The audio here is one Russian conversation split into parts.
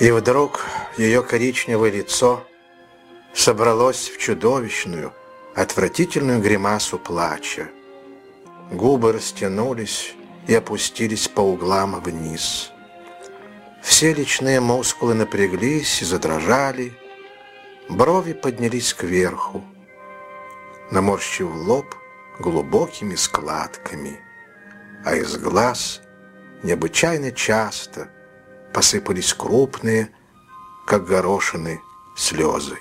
И вдруг ее коричневое лицо собралось в чудовищную, отвратительную гримасу плача. Губы растянулись и опустились по углам вниз. Все личные мускулы напряглись и задрожали, брови поднялись кверху, наморщив лоб глубокими складками, а из глаз необычайно часто посыпались крупные, как горошины, слезы.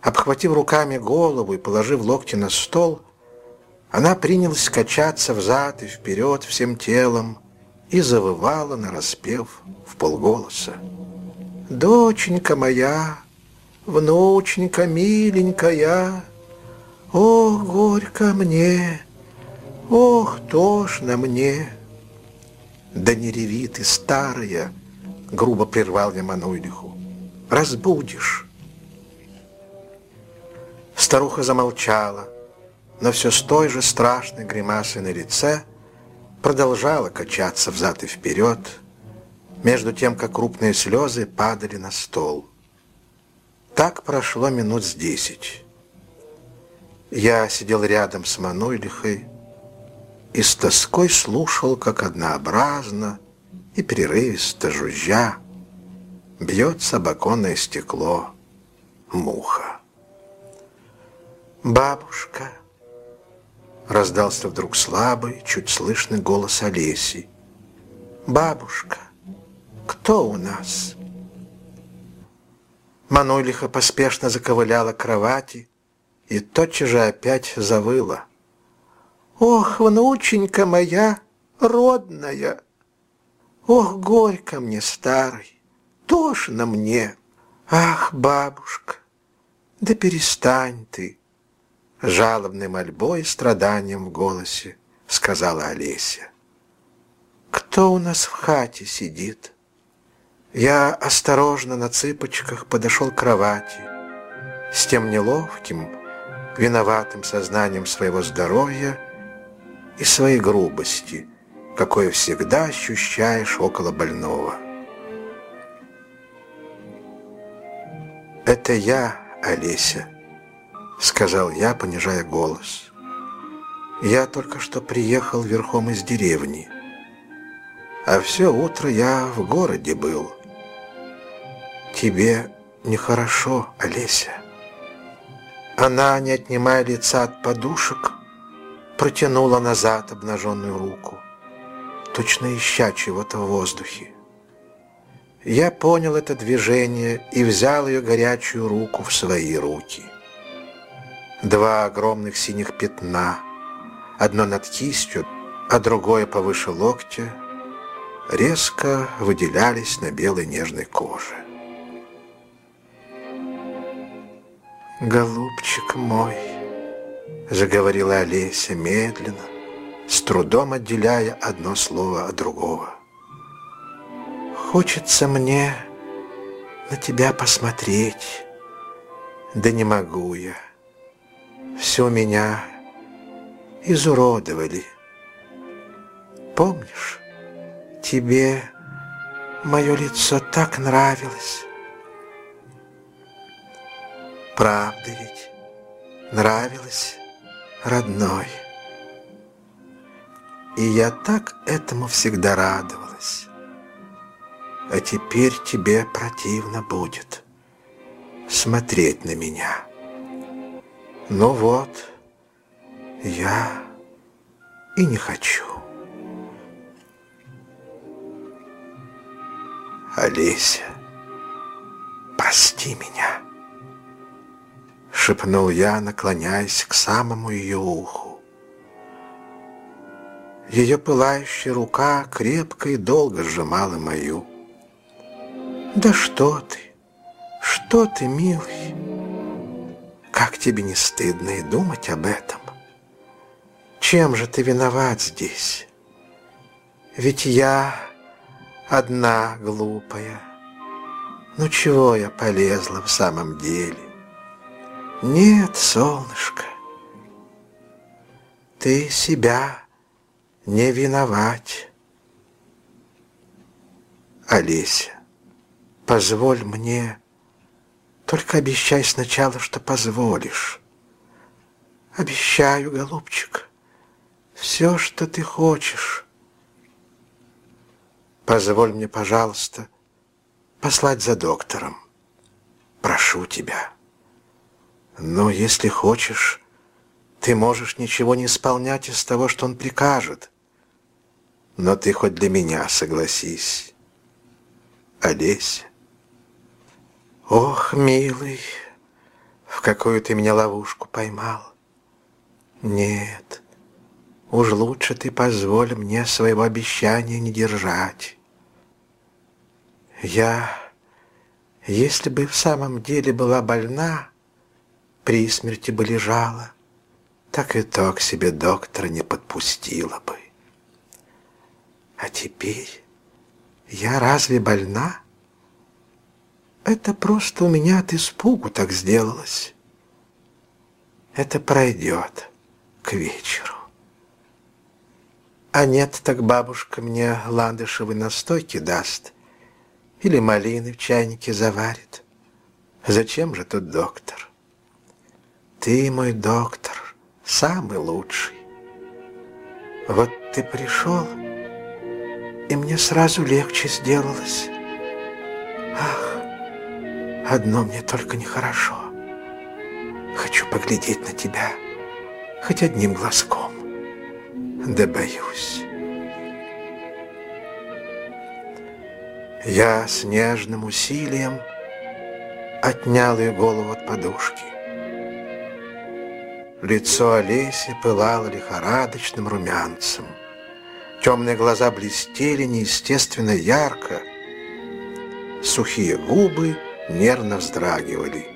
Обхватив руками голову и положив локти на стол, она принялась качаться взад и вперед всем телом и завывала, нараспев в полголоса. «Доченька моя, внученька миленькая, ох, горько мне, ох, тошно мне!» «Да не реви ты, старая!» — грубо прервал я Мануйлиху. «Разбудишь!» Старуха замолчала, но все с той же страшной гримасой на лице продолжала качаться взад и вперед, между тем, как крупные слезы падали на стол. Так прошло минут с десять. Я сидел рядом с Мануйлихой и с тоской слушал, как однообразно и прерывисто жужжа бьет собаконное стекло муха. «Бабушка!» Раздался вдруг слабый, чуть слышный голос Олеси. «Бабушка, кто у нас?» Мануйлиха поспешно заковыляла к кровати и тотчас же опять завыла. «Ох, внученька моя, родная! Ох, горько мне, старый, тошно мне! Ах, бабушка, да перестань ты!» жалобной мольбой и страданием в голосе сказала Олеся. «Кто у нас в хате сидит?» Я осторожно на цыпочках подошел к кровати с тем неловким, виноватым сознанием своего здоровья и своей грубости, какое всегда ощущаешь около больного. «Это я, Олеся», — сказал я, понижая голос. «Я только что приехал верхом из деревни, а все утро я в городе был. Тебе нехорошо, Олеся». Она, не отнимая лица от подушек, протянула назад обнаженную руку, точно ища чего-то в воздухе. Я понял это движение и взял ее горячую руку в свои руки — Два огромных синих пятна, одно над кистью, а другое повыше локтя, резко выделялись на белой нежной коже. «Голубчик мой», — заговорила Олеся медленно, с трудом отделяя одно слово от другого. «Хочется мне на тебя посмотреть, да не могу я все меня изуродовали. Помнишь, тебе мое лицо так нравилось? Правда ведь нравилось, родной? И я так этому всегда радовалась. А теперь тебе противно будет смотреть на меня». Ну вот, я и не хочу. Олеся, прости меня, шепнул я, наклоняясь к самому ее уху. Ее пылающая рука крепко и долго сжимала мою. «Да что ты, что ты, милый?» Как тебе не стыдно и думать об этом? Чем же ты виноват здесь? Ведь я одна глупая. Ну чего я полезла в самом деле? Нет, солнышко, ты себя не виновать. Олеся. Позволь мне, только обещай сначала, что позволишь. Обещаю, голубчик, все, что ты хочешь. Позволь мне, пожалуйста, послать за доктором. Прошу тебя. Но если хочешь, ты можешь ничего не исполнять из того, что он прикажет. Но ты хоть для меня согласись. Олеся. Ох, милый, в какую ты меня ловушку поймал. Нет, уж лучше ты позволь мне своего обещания не держать. Я, если бы в самом деле была больна, при смерти бы лежала, так и то к себе доктора не подпустила бы. А теперь я разве больна? Это просто у меня от испугу так сделалось. Это пройдет к вечеру. А нет, так бабушка мне ландышевой настойки даст или малины в чайнике заварит. Зачем же тут доктор? Ты мой доктор, самый лучший. Вот ты пришел, и мне сразу легче сделалось. Ах, одно мне только нехорошо. Хочу поглядеть на тебя хоть одним глазком. Да боюсь. Я с нежным усилием отнял ее голову от подушки. Лицо Олеси пылало лихорадочным румянцем. Темные глаза блестели неестественно ярко. Сухие губы нервно вздрагивали.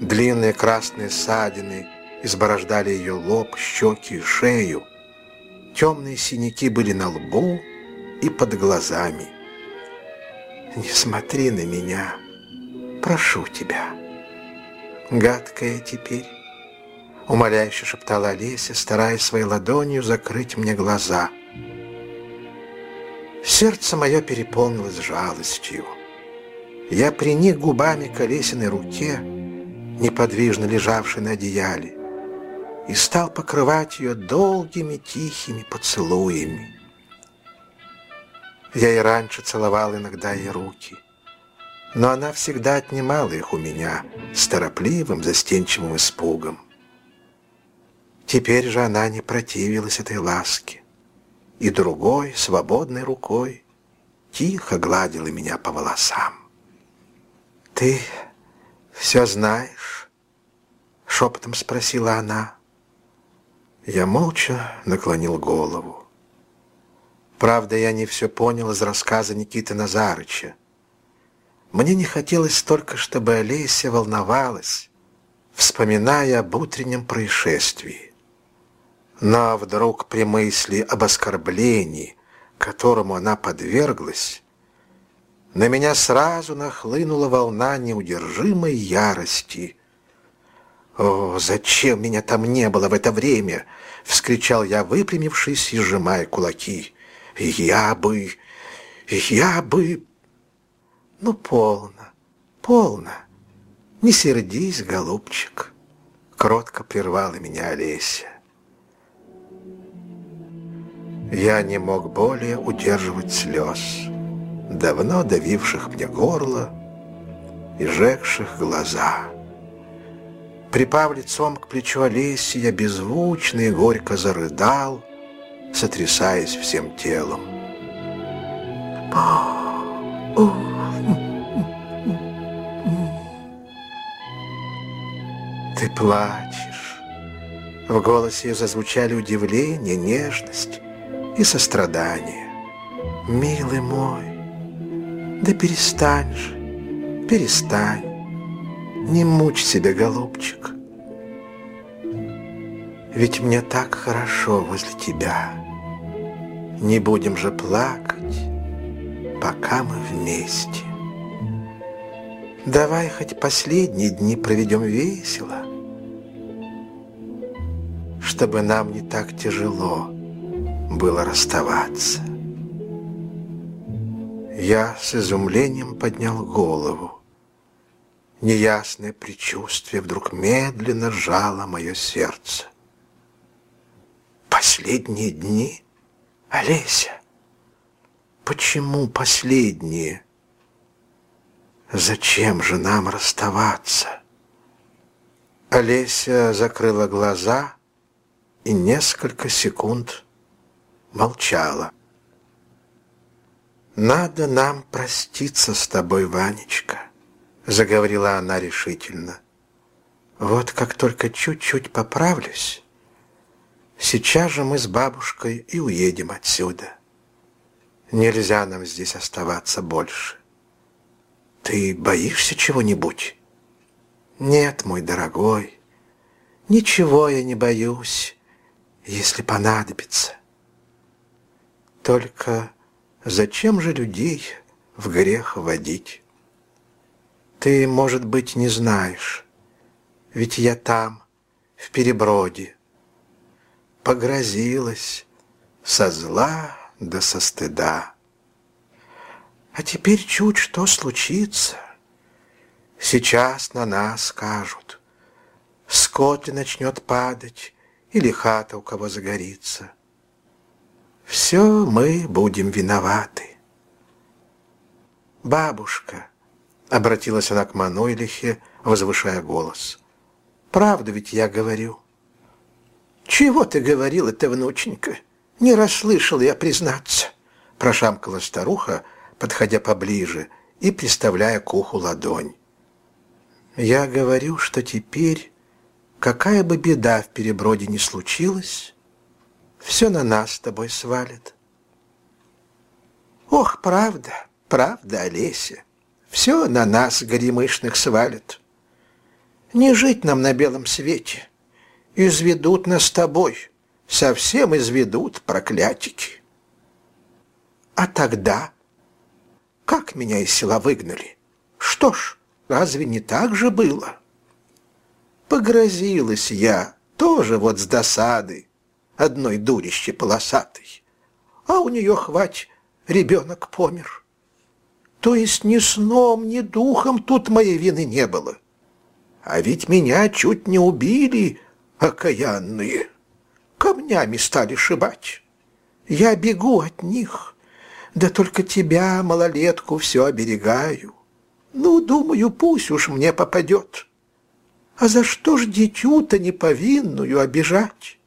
Длинные красные ссадины изборождали ее лоб, щеки и шею. Темные синяки были на лбу и под глазами. «Не смотри на меня, прошу тебя. Гадкая теперь». Умоляюще шептала Олеся, стараясь своей ладонью закрыть мне глаза. Сердце мое переполнилось жалостью. Я приник губами к Олесиной руке, неподвижно лежавшей на одеяле, и стал покрывать ее долгими тихими поцелуями. Я и раньше целовал иногда ей руки, но она всегда отнимала их у меня с торопливым, застенчивым испугом. Теперь же она не противилась этой ласке, и другой, свободной рукой, тихо гладила меня по волосам. «Ты все знаешь?» — шепотом спросила она. Я молча наклонил голову. Правда, я не все понял из рассказа Никиты Назарыча. Мне не хотелось только, чтобы Олеся волновалась, вспоминая об утреннем происшествии. Но вдруг при мысли об оскорблении, которому она подверглась, на меня сразу нахлынула волна неудержимой ярости. «О, зачем меня там не было в это время?» — вскричал я, выпрямившись и сжимая кулаки. «Я бы... я бы...» «Ну, полно, полно. Не сердись, голубчик!» Кротко прервала меня Олеся. Я не мог более удерживать слез, давно давивших мне горло и жегших глаза. Припав лицом к плечу Олеси, я беззвучно и горько зарыдал, сотрясаясь всем телом. Ты плачешь. В голосе ее зазвучали удивление, нежность и сострадание. Милый мой, да перестань же, перестань. Не мучь себя, голубчик. Ведь мне так хорошо возле тебя. Не будем же плакать, пока мы вместе. Давай хоть последние дни проведем весело, чтобы нам не так тяжело было расставаться. Я с изумлением поднял голову. Неясное предчувствие вдруг медленно сжало мое сердце. Последние дни? Олеся? Почему последние? Зачем же нам расставаться? Олеся закрыла глаза и несколько секунд молчала. «Надо нам проститься с тобой, Ванечка», — заговорила она решительно. «Вот как только чуть-чуть поправлюсь, сейчас же мы с бабушкой и уедем отсюда. Нельзя нам здесь оставаться больше. Ты боишься чего-нибудь?» Нет, мой дорогой, ничего я не боюсь, если понадобится. Только зачем же людей в грех водить? Ты, может быть, не знаешь, ведь я там, в переброде, погрозилась со зла да со стыда. А теперь чуть что случится — Сейчас на нас скажут. Скот начнет падать, или хата у кого загорится. Все мы будем виноваты. «Бабушка», — обратилась она к Мануйлихе, возвышая голос, — «правду ведь я говорю». «Чего ты говорила-то, внученька? Не расслышал я, признаться», — прошамкала старуха, подходя поближе и приставляя к уху ладонь. Я говорю, что теперь, какая бы беда в переброде ни случилась, все на нас с тобой свалит. Ох, правда, правда, Олеся, все на нас, горемышных, свалит. Не жить нам на белом свете. Изведут нас с тобой, совсем изведут проклятики. А тогда, как меня из села выгнали? Что ж, Разве не так же было? Погрозилась я, тоже вот с досады, одной дурище полосатой. А у нее, хвать, ребенок помер. То есть ни сном, ни духом тут моей вины не было. А ведь меня чуть не убили, окаянные. Камнями стали шибать. Я бегу от них, да только тебя, малолетку, все оберегаю. Ну, думаю, пусть уж мне попадет. А за что ж дитю-то неповинную обижать?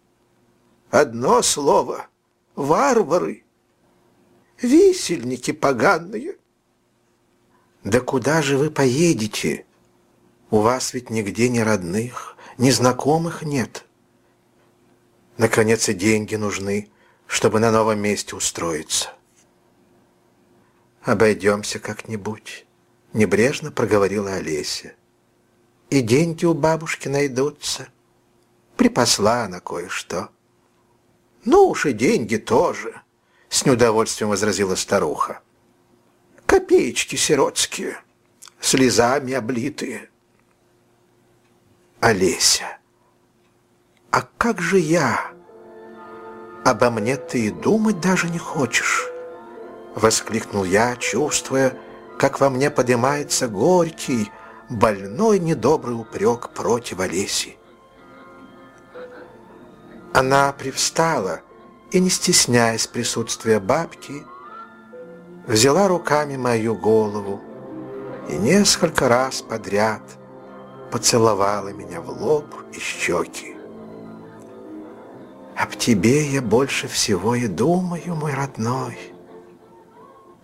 Одно слово — варвары, висельники поганые. Да куда же вы поедете? У вас ведь нигде ни родных, ни знакомых нет. Наконец и деньги нужны, чтобы на новом месте устроиться. Обойдемся как-нибудь. Небрежно проговорила Олеся. И деньги у бабушки найдутся. Припасла она кое-что. Ну уж и деньги тоже, с неудовольствием возразила старуха. Копеечки сиротские, слезами облитые. Олеся, а как же я? Обо мне ты и думать даже не хочешь, воскликнул я, чувствуя, как во мне поднимается горький, больной недобрый упрек против Олеси. Она привстала и, не стесняясь присутствия бабки, взяла руками мою голову и несколько раз подряд поцеловала меня в лоб и щеки. Об тебе я больше всего и думаю, мой родной.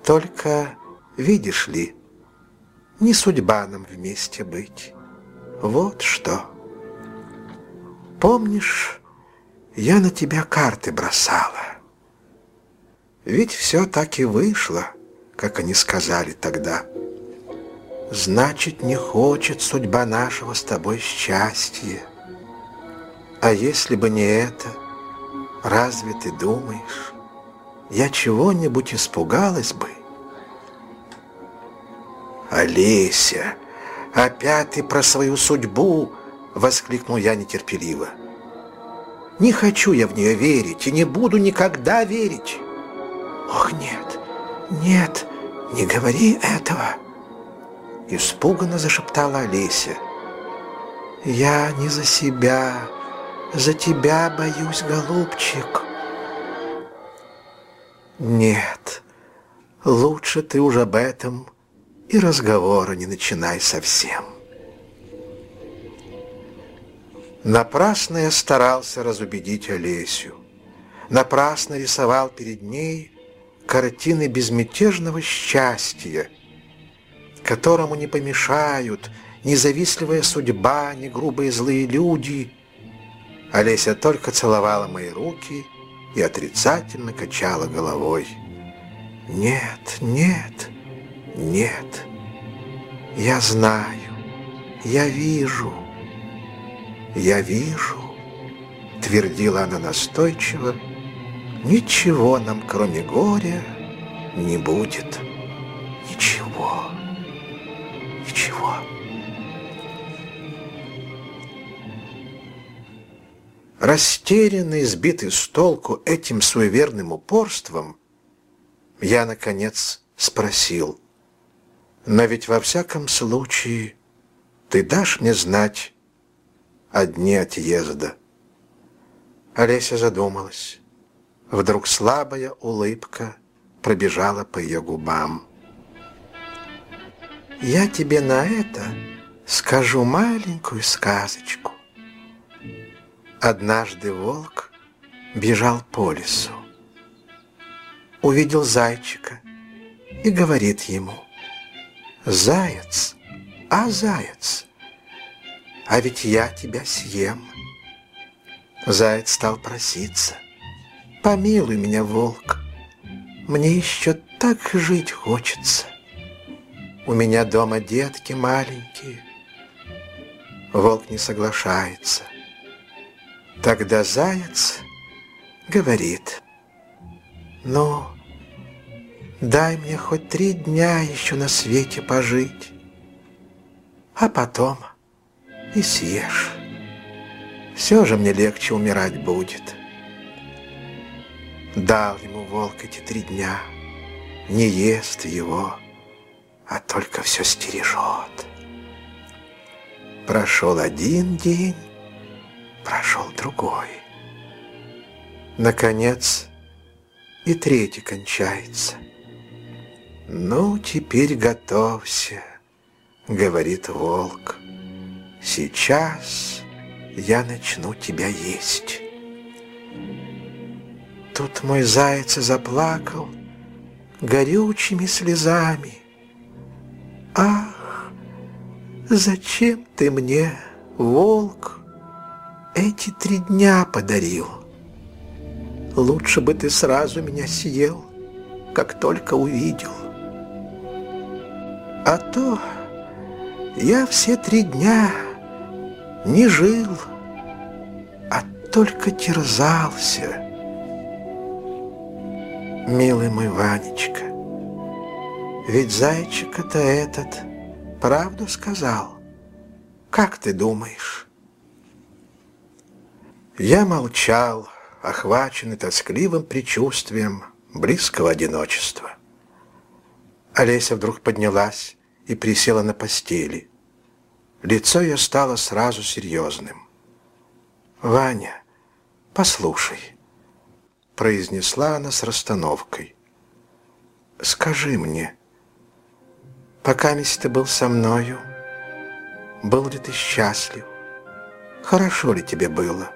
Только Видишь ли, не судьба нам вместе быть. Вот что. Помнишь, я на тебя карты бросала. Ведь все так и вышло, как они сказали тогда. Значит, не хочет судьба нашего с тобой счастья. А если бы не это, разве ты думаешь, я чего-нибудь испугалась бы? «Олеся, опять ты про свою судьбу!» — воскликнул я нетерпеливо. «Не хочу я в нее верить и не буду никогда верить!» «Ох, нет, нет, не говори этого!» Испуганно зашептала Олеся. «Я не за себя, за тебя боюсь, голубчик». «Нет, лучше ты уже об этом и разговора не начинай совсем». Напрасно я старался разубедить Олесю. Напрасно рисовал перед ней картины безмятежного счастья, которому не помешают ни завистливая судьба, ни грубые злые люди. Олеся только целовала мои руки и отрицательно качала головой. «Нет, нет, нет, я знаю, я вижу». «Я вижу», — твердила она настойчиво, «ничего нам, кроме горя, не будет. Ничего, ничего». Растерянный, сбитый с толку этим суеверным упорством, я, наконец, спросил, «Но ведь во всяком случае ты дашь мне знать, о дне отъезда. Олеся задумалась. Вдруг слабая улыбка пробежала по ее губам. «Я тебе на это скажу маленькую сказочку. Однажды волк бежал по лесу. Увидел зайчика и говорит ему, «Заяц, а заяц, а ведь я тебя съем. Заяц стал проситься. Помилуй меня, волк, мне еще так жить хочется. У меня дома детки маленькие. Волк не соглашается. Тогда заяц говорит, ну, дай мне хоть три дня еще на свете пожить, а потом и съешь. Все же мне легче умирать будет. Дал ему волк эти три дня, не ест его, а только все стережет. Прошел один день, прошел другой. Наконец, и третий кончается. «Ну, теперь готовься», — говорит волк. Сейчас я начну тебя есть. Тут мой заяц заплакал горючими слезами. Ах, зачем ты мне, волк, эти три дня подарил? Лучше бы ты сразу меня съел, как только увидел. А то я все три дня не жил, а только терзался. Милый мой Ванечка, ведь зайчик-то этот правду сказал. Как ты думаешь? Я молчал, охваченный тоскливым предчувствием близкого одиночества. Олеся вдруг поднялась и присела на постели. Лицо ее стало сразу серьезным. «Ваня, послушай», — произнесла она с расстановкой. «Скажи мне, пока ты был со мною, был ли ты счастлив? Хорошо ли тебе было?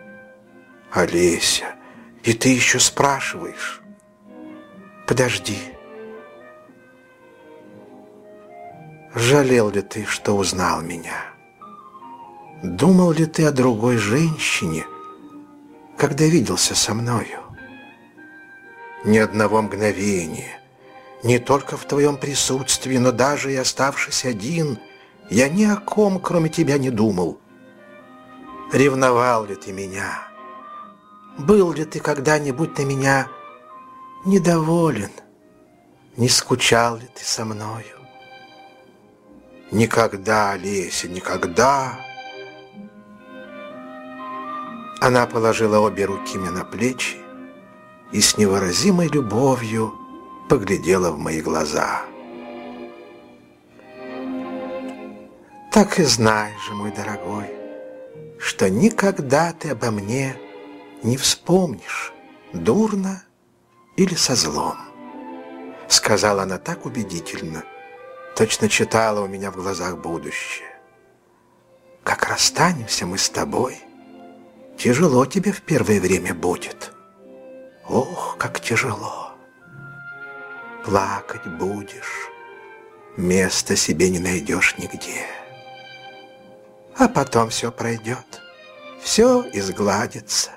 Олеся, и ты еще спрашиваешь? Подожди». Жалел ли ты, что узнал меня?» Думал ли ты о другой женщине, когда виделся со мною? Ни одного мгновения, не только в твоем присутствии, но даже и оставшись один, я ни о ком, кроме тебя, не думал. Ревновал ли ты меня? Был ли ты когда-нибудь на меня недоволен? Не скучал ли ты со мною? Никогда, Леся, никогда... Она положила обе руки мне на плечи и с невыразимой любовью поглядела в мои глаза. Так и знай же, мой дорогой, что никогда ты обо мне не вспомнишь, дурно или со злом. Сказала она так убедительно, точно читала у меня в глазах будущее. Как расстанемся мы с тобой — тяжело тебе в первое время будет. Ох, как тяжело. Плакать будешь, места себе не найдешь нигде. А потом все пройдет, все изгладится.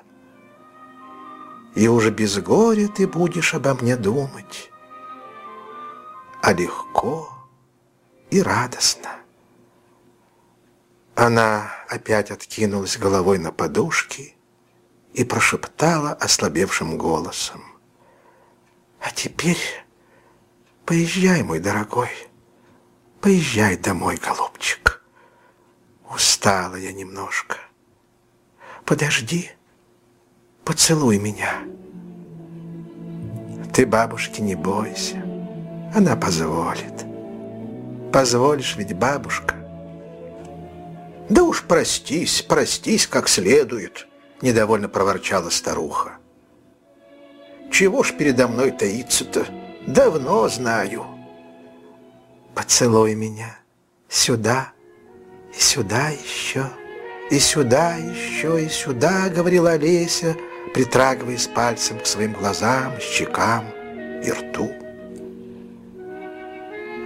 И уже без горя ты будешь обо мне думать, а легко и радостно. Она опять откинулась головой на подушки и прошептала ослабевшим голосом. «А теперь поезжай, мой дорогой, поезжай домой, голубчик. Устала я немножко. Подожди, поцелуй меня. Ты бабушки не бойся, она позволит. Позволишь ведь, бабушка?» «Да уж простись, простись как следует», — недовольно проворчала старуха. «Чего ж передо мной таиться-то? Давно знаю». «Поцелуй меня сюда и сюда еще, и сюда еще, и сюда», — говорила Олеся, притрагиваясь пальцем к своим глазам, щекам и рту.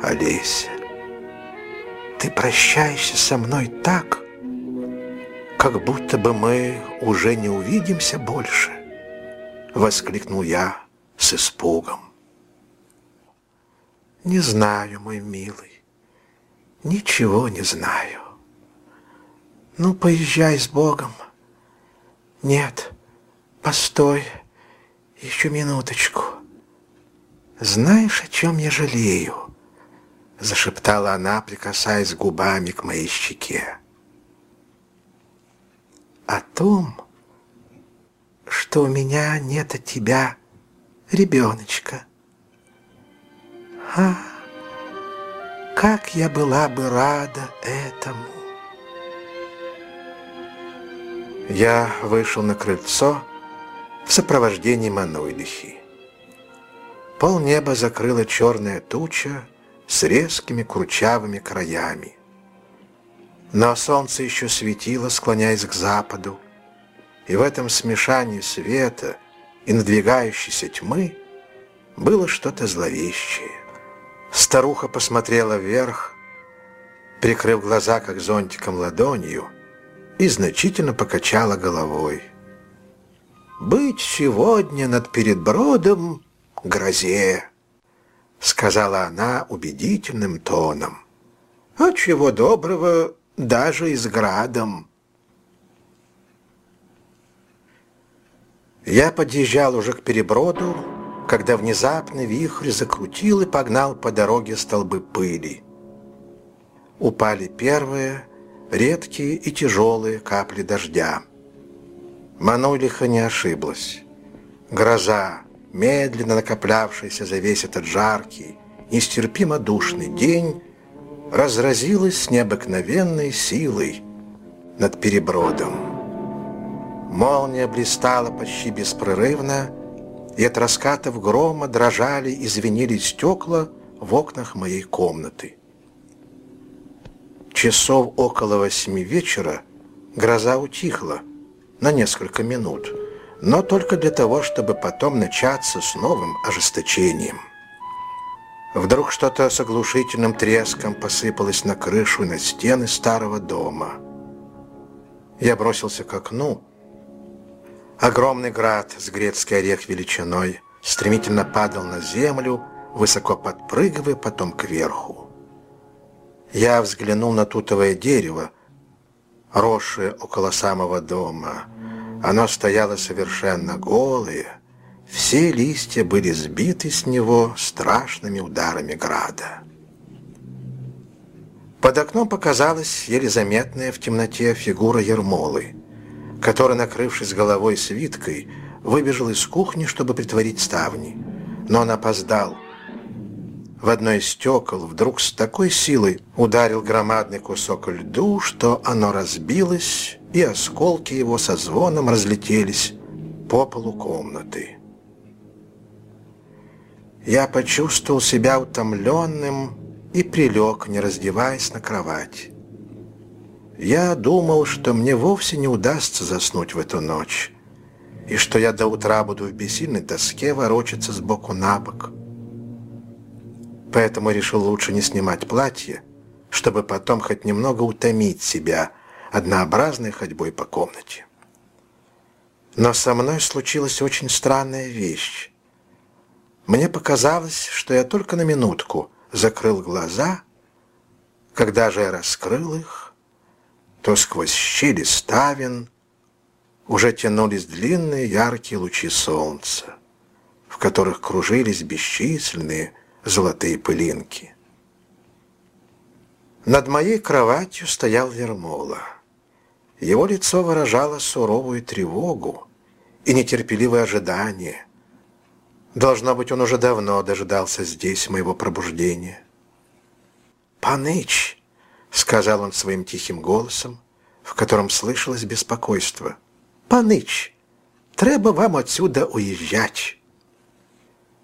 «Олеся, ты прощаешься со мной так, как будто бы мы уже не увидимся больше, воскликнул я с испугом. Не знаю, мой милый, ничего не знаю. Ну, поезжай с Богом. Нет, постой, еще минуточку. Знаешь, о чем я жалею? Зашептала она, прикасаясь губами к моей щеке. О том, что у меня нет от тебя ребеночка. А, как я была бы рада этому. Я вышел на крыльцо в сопровождении Мануйлихи. Полнеба закрыла черная туча, с резкими кручавыми краями. Но солнце еще светило, склоняясь к западу, и в этом смешании света и надвигающейся тьмы было что-то зловещее. Старуха посмотрела вверх, прикрыв глаза как зонтиком ладонью, и значительно покачала головой. «Быть сегодня над передбродом грозе!» — сказала она убедительным тоном. «А чего доброго, даже и с градом». Я подъезжал уже к переброду, когда внезапно вихрь закрутил и погнал по дороге столбы пыли. Упали первые, редкие и тяжелые капли дождя. Манулиха не ошиблась. Гроза, медленно накоплявшаяся за весь этот жаркий, нестерпимо душный день, разразилась с необыкновенной силой над перебродом. Молния блистала почти беспрерывно, и от раскатов грома дрожали и звенели стекла в окнах моей комнаты. Часов около восьми вечера гроза утихла на несколько минут – но только для того, чтобы потом начаться с новым ожесточением. Вдруг что-то с оглушительным треском посыпалось на крышу и на стены старого дома. Я бросился к окну. Огромный град с грецкий орех величиной стремительно падал на землю, высоко подпрыгивая потом кверху. Я взглянул на тутовое дерево, росшее около самого дома, оно стояло совершенно голое, все листья были сбиты с него страшными ударами града. Под окном показалась еле заметная в темноте фигура Ермолы, который, накрывшись головой свиткой, выбежал из кухни, чтобы притворить ставни. Но он опоздал. В одно из стекол вдруг с такой силой ударил громадный кусок льду, что оно разбилось, и осколки его со звоном разлетелись по полу комнаты. Я почувствовал себя утомленным и прилег, не раздеваясь на кровать. Я думал, что мне вовсе не удастся заснуть в эту ночь, и что я до утра буду в бессильной тоске ворочаться сбоку на бок. Поэтому решил лучше не снимать платье, чтобы потом хоть немного утомить себя однообразной ходьбой по комнате. Но со мной случилась очень странная вещь. Мне показалось, что я только на минутку закрыл глаза, когда же я раскрыл их, то сквозь щели ставен уже тянулись длинные яркие лучи солнца, в которых кружились бесчисленные золотые пылинки. Над моей кроватью стоял Вермола. Его лицо выражало суровую тревогу и нетерпеливое ожидание. Должно быть, он уже давно дожидался здесь моего пробуждения. «Паныч!» — сказал он своим тихим голосом, в котором слышалось беспокойство. «Паныч, треба вам отсюда уезжать!»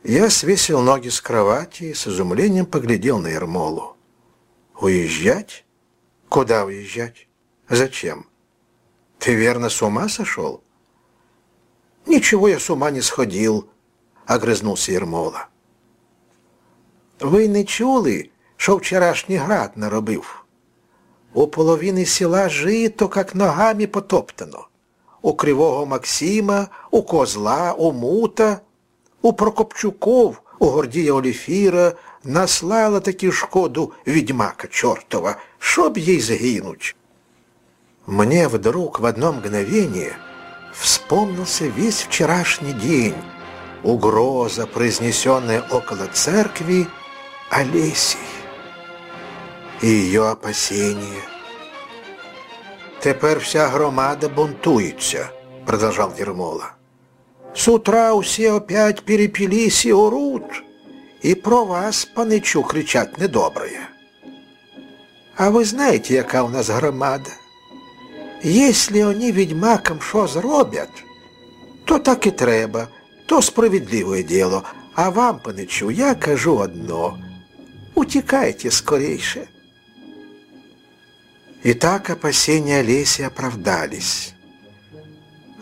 Я свесил ноги с кровати и с изумлением поглядел на Ермолу. «Уезжать? Куда уезжать? Зачем? Ты верно с ума сошел?» «Ничего я с ума не сходил», — огрызнулся Ермола. «Ви не чули, що вчорашній град наробив? У половини села жито, як ногами потоптано. У кривого Максима, у козла, у мута — у Прокопчуков, у Гордія Оліфіра наслала таки шкоду ведьмака чертова, чтоб ей загинуть. Мне вдруг в одно мгновение вспомнился весь вчерашний день, угроза, произнесенная около церкви Олесей и ее опасения. «Тепер вся громада бунтуется», — продолжал Ермола. С утра все опять перепились и орут, и про вас, паничу, кричать недоброе. А ви знаєте, яка у нас громада? Если вони відьмакам що зроблять, то так і треба, то справедливе діло. А вам, паничу, я кажу одно. Утекайте скорейше. И так опасения Леси оправдались.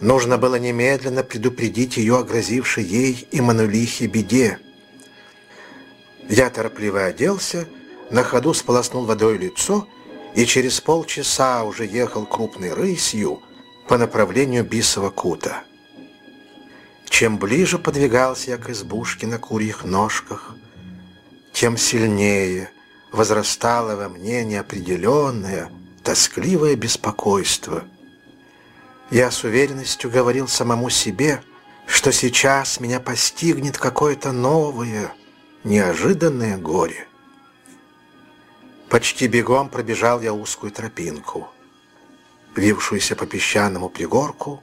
Нужно было немедленно предупредить ее о грозившей ей и Манулихе беде. Я торопливо оделся, на ходу сполоснул водой лицо и через полчаса уже ехал крупной рысью по направлению Бисова кута. Чем ближе подвигался я к избушке на курьих ножках, тем сильнее возрастало во мне неопределенное, тоскливое беспокойство — я с уверенностью говорил самому себе, что сейчас меня постигнет какое-то новое, неожиданное горе. Почти бегом пробежал я узкую тропинку, вившуюся по песчаному пригорку.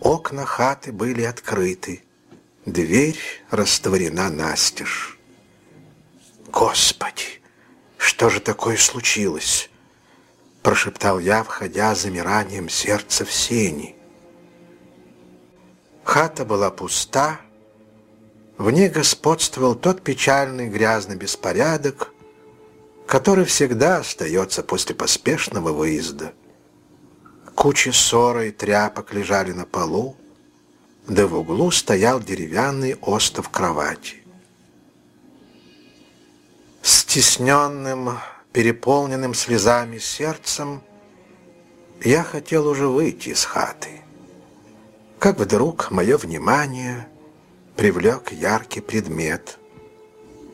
Окна хаты были открыты, дверь растворена настежь. Господи, что же такое случилось? Прошептал я, входя замиранием сердца в сени. Хата была пуста, в ней господствовал тот печальный грязный беспорядок, который всегда остается после поспешного выезда. Кучи ссоры и тряпок лежали на полу, да в углу стоял деревянный остов кровати. Стесненным, переполненным слезами сердцем, я хотел уже выйти из хаты. Как вдруг мое внимание привлек яркий предмет,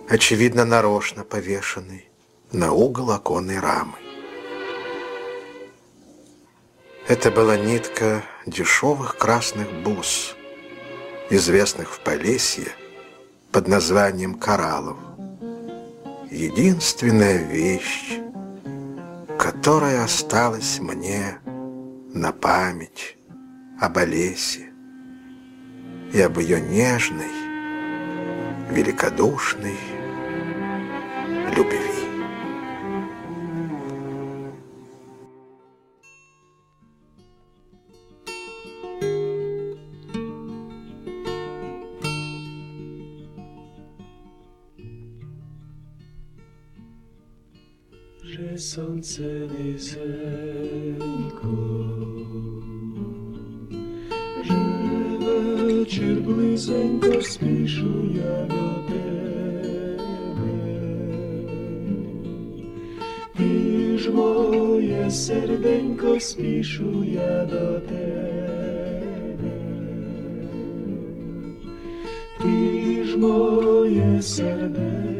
очевидно нарочно повешенный на угол оконной рамы. Это была нитка дешевых красных бус, известных в Полесье под названием кораллов единственная вещь, которая осталась мне на память об Олесе и об ее нежной, великодушной любви. Że słońce nizeńko вечір близенько спішу я до тебе, ти ж моє серденько спішу я до тебе, ти ж моє серденько.